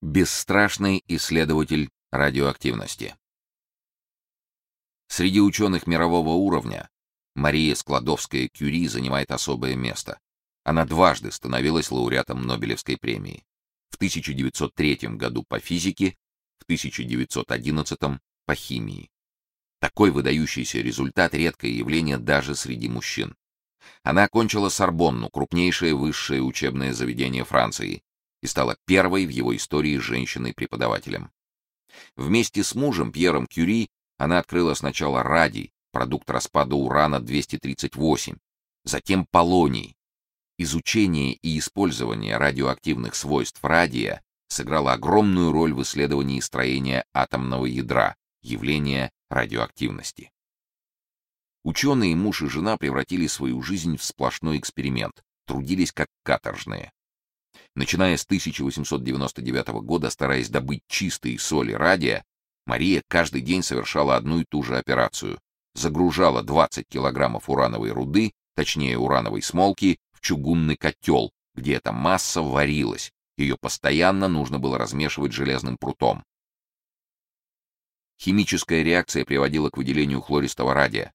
Бесстрашный исследователь радиоактивности. Среди ученых мирового уровня Мария Складовская-Кюри занимает особое место. Она дважды становилась лауреатом Нобелевской премии. В 1903 году по физике, в 1911 по химии. Такой выдающийся результат редкое явление даже среди мужчин. Она окончила Сорбонну, крупнейшее высшее учебное заведение Франции, и стала первой в его истории женщиной-преподавателем. Вместе с мужем Пьером Кюри она открыла сначала радий, продукт распада урана-238, затем полоний. Изучение и использование радиоактивных свойств радия сыграло огромную роль в исследовании строения атомного ядра, явления радиоактивности. Ученые муж и жена превратили свою жизнь в сплошной эксперимент, трудились как каторжные. Начиная с 1899 года, стараясь добыть чистые соли радия, Мария каждый день совершала одну и ту же операцию. Загружала 20 килограммов урановой руды, точнее урановой смолки, в чугунный котел, где эта масса варилась. Ее постоянно нужно было размешивать железным прутом. Химическая реакция приводила к выделению хлористого радия.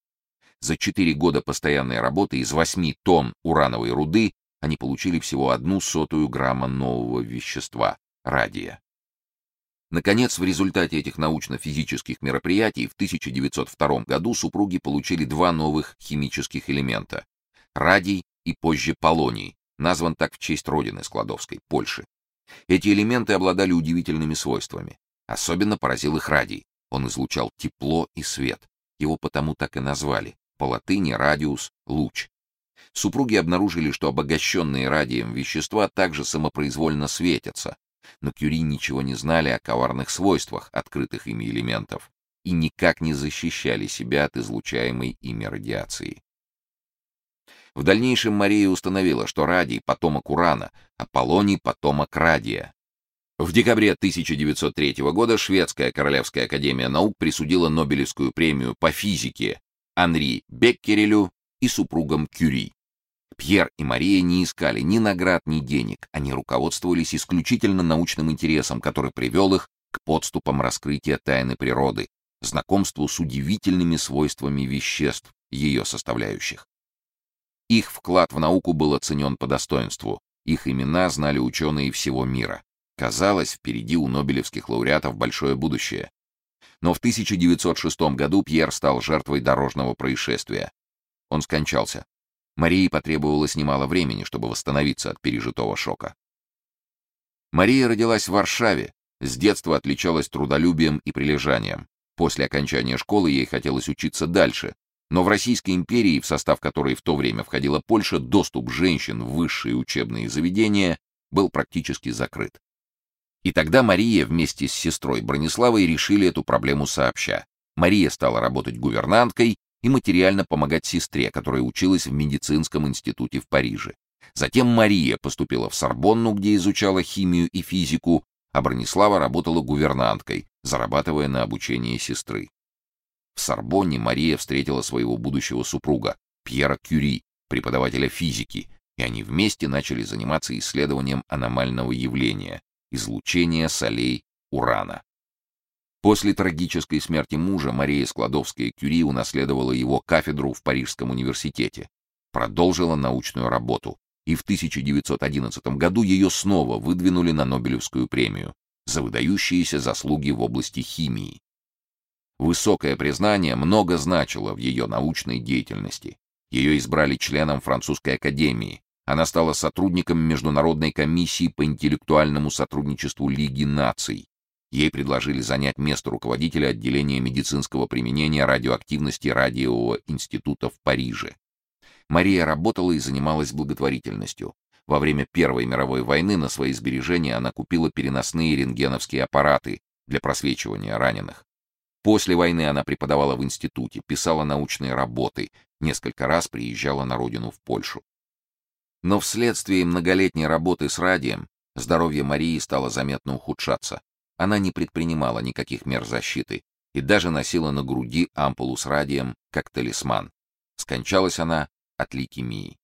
За 4 года постоянной работы из 8 тонн урановой руды они получили всего одну сотую грамма нового вещества — радия. Наконец, в результате этих научно-физических мероприятий в 1902 году супруги получили два новых химических элемента — радий и позже полоний, назван так в честь родины Складовской, Польши. Эти элементы обладали удивительными свойствами. Особенно поразил их радий. Он излучал тепло и свет. Его потому так и назвали. По латыни радиус — луч. Супруги обнаружили, что обогащенные радием вещества также самопроизвольно светятся, но Кюри ничего не знали о коварных свойствах открытых ими элементов и никак не защищали себя от излучаемой ими радиации. В дальнейшем Мария установила, что радий — потомок урана, а полоний — потомок радия. В декабре 1903 года Шведская Королевская Академия Наук присудила Нобелевскую премию по физике Анри Беккерелю и супругам Кюри. Пьер и Мария не искали ни наград, ни денег, они руководствовались исключительно научным интересом, который привел их к подступам раскрытия тайны природы, знакомству с удивительными свойствами веществ, ее составляющих. Их вклад в науку был оценен по достоинству, их имена знали ученые всего мира. Казалось, впереди у нобелевских лауреатов большое будущее. Но в 1906 году Пьер стал жертвой дорожного происшествия. Он скончался. Марии потребовалось немало времени, чтобы восстановиться от пережитого шока. Мария родилась в Варшаве, с детства отличалась трудолюбием и прилежанием. После окончания школы ей хотелось учиться дальше, но в Российской империи, в состав которой в то время входила Польша, доступ женщин в высшие учебные заведения был практически закрыт. И тогда Мария вместе с сестрой Брониславой решили эту проблему сообща. Мария стала работать гувернанткой, и материально помогать сестре, которая училась в медицинском институте в Париже. Затем Мария поступила в Сорбонну, где изучала химию и физику, а Бронислава работала гувернанткой, зарабатывая на обучение сестры. В Сорбонне Мария встретила своего будущего супруга, Пьера Кюри, преподавателя физики, и они вместе начали заниматься исследованием аномального явления — излучения солей урана. После трагической смерти мужа Мария Складовская-Кюри унаследовала его кафедру в Парижском университете, продолжила научную работу, и в 1911 году ее снова выдвинули на Нобелевскую премию за выдающиеся заслуги в области химии. Высокое признание много значило в ее научной деятельности. Ее избрали членом французской академии. Она стала сотрудником Международной комиссии по интеллектуальному сотрудничеству Лиги наций Ей предложили занять место руководителя отделения медицинского применения радиоактивности Радиового института в Париже. Мария работала и занималась благотворительностью. Во время Первой мировой войны на свои сбережения она купила переносные рентгеновские аппараты для просвечивания раненых. После войны она преподавала в институте, писала научные работы, несколько раз приезжала на родину в Польшу. Но вследствие многолетней работы с радием здоровье Марии стало заметно ухудшаться. Она не предпринимала никаких мер защиты и даже носила на груди ампулу с радием как талисман. Скончалась она от лейкемии.